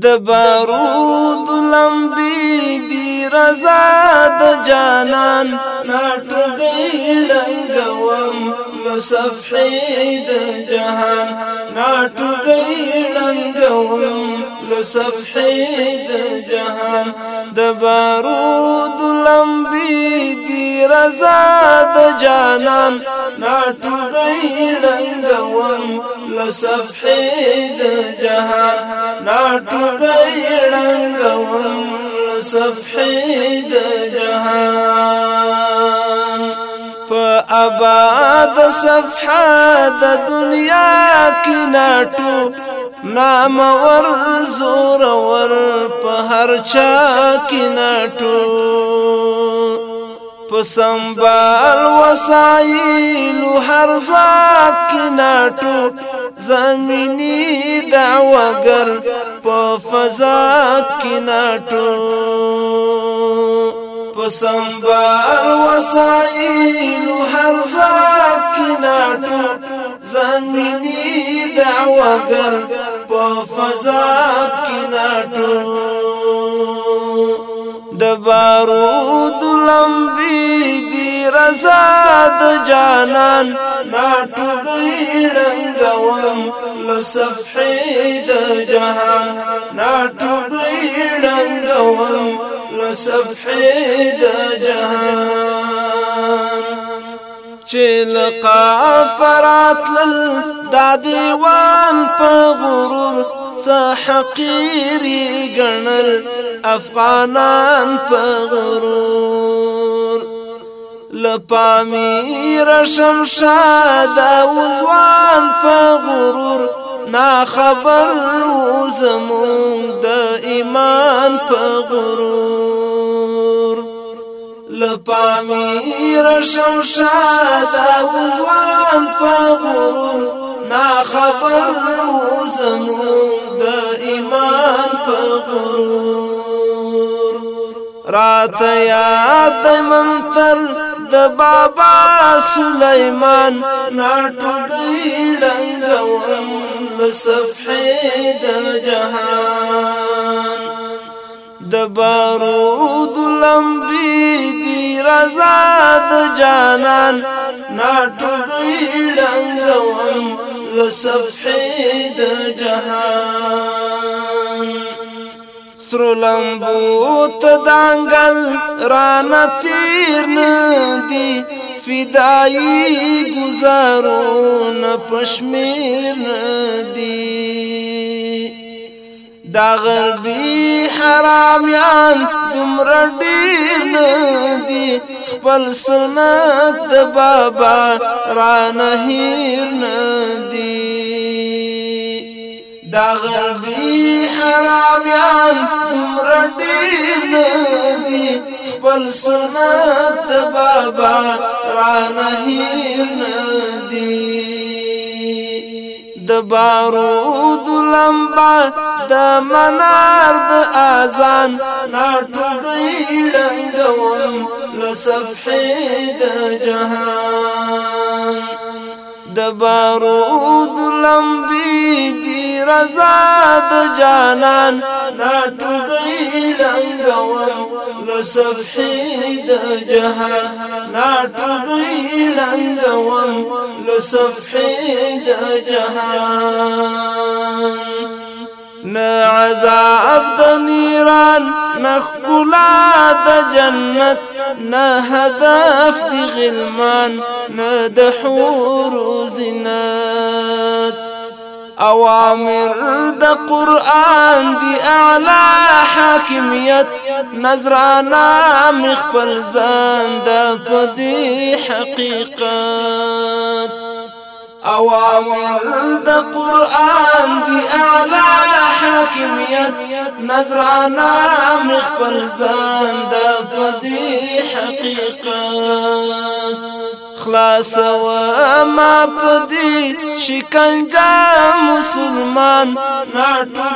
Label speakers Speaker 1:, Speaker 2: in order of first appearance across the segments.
Speaker 1: د بارود لمبي دی رضا د جانان ناټړې لنګوم لصفحې د جهان ناټړې لنګوم لصفحې د جهان د بارود لمبي دی رضا د جانان ناټړې لصفحې د جهان ناټوټې ړنګوم لصفحې د جهان په آباد صفحه د دنیا کې ناټو نام ور زور ور په هر چا کې ناټو پسمبال وسایل هر ځات کې ناټو زمینی دعوګر په فضا کې ناټو پسمبال وسایل هر ځات کې ناټو زمینی دعوګر په فضا کې ناټو دی رضا د جانان ناټوګی ډنګوم لصفحې د جهان ناټوګی ډنګوم لصفحې د جهان چل قافرات لل دا دیوان په غرور صحقيري قنل أفغانان غرور لپامی رشم شاد او ځوان په غرور نا خبر زمون د ایمان په غرور لپامی رشم شاد او ځوان په غرور نا خبر زمون د ایمان په غرور رات یاد منتر د بابا سليمان ناټوړي لنګوم لصفحې د جهان د بارود لمبي دی رضا د جانان ناټوړي لنګوم لصفحې د جهان سرو لمبو تدانگل رانا تیر ندی فدائی گزارون پشمیر ندی دا غربی حرامیان دمر ډیر ندی خپل سنت د بابا را نهیر ندی دا غربی حرام رډین دی خپل سنت بابا را نهین دی د بارود لمبا د منار د اذان ناټوړی ډنګوم لصفید جهان د بارود لمبي دی رضا د جانان ناټوګي لنګوم لصفحي د جهان ناټوګي لنګوم لصفحي د جهان نه عذاب د نیران نخکلا د جنت نه هدف غلمان نه د اوامر د قران دی اعلی حاکمیت نظرانا مخبل زند پدی حقيقات اوامر د قران دی اعلی حاکمیت نظرانا مخبل زند پدی حقيقات خلاص و ما پدی جا مسلمان ناټو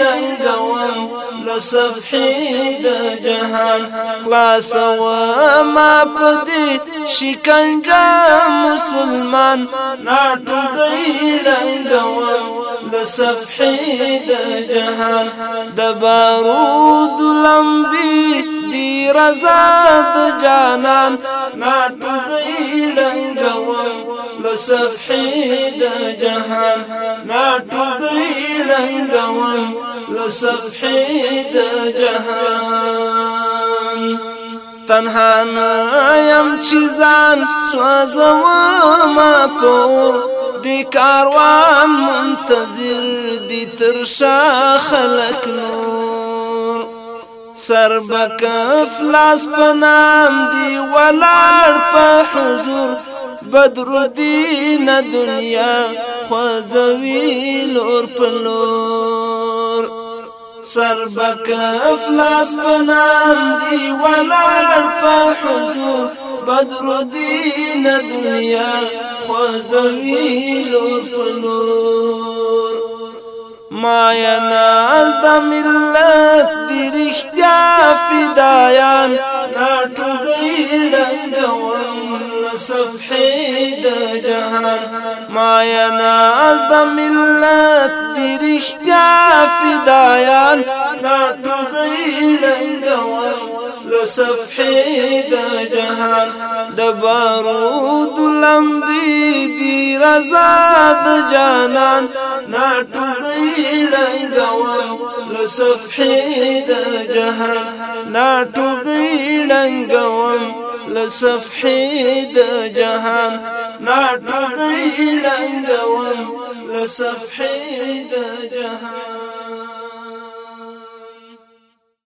Speaker 1: ډنګوم لصفحي د جهان خلاص و ما پدی جا مسلمان ناټو ډنګوم لصفحي د جهان دبارو دلم بی دی رزاد جانان ما ټوګي لنګو لصفحي دا جهان ما ټوګي لنګو لصفحي دا جهان تنها یم چيزان سوازوا ما پور دي كاروان منتظر دي ترشا خلق نور سر بکف لاس پنام دی ولار په حضور بدر دین دنیا خوځوي لور پلور سر بکف لاس پنام دی ولار په حضور بدر دین دنیا خوځوي لور پلور ما یا ناز د ملت ما یناز د ملت دی رښتیا فدایان ناټوګی لو لصفحې د جهان د بارود لمبې رزاد رضا د جانان ناټوګی ډنګور لصفحې د جهان ناټوګی ډنګور ټول د جهان ناټوګړي لنګوم لصفحې د جهان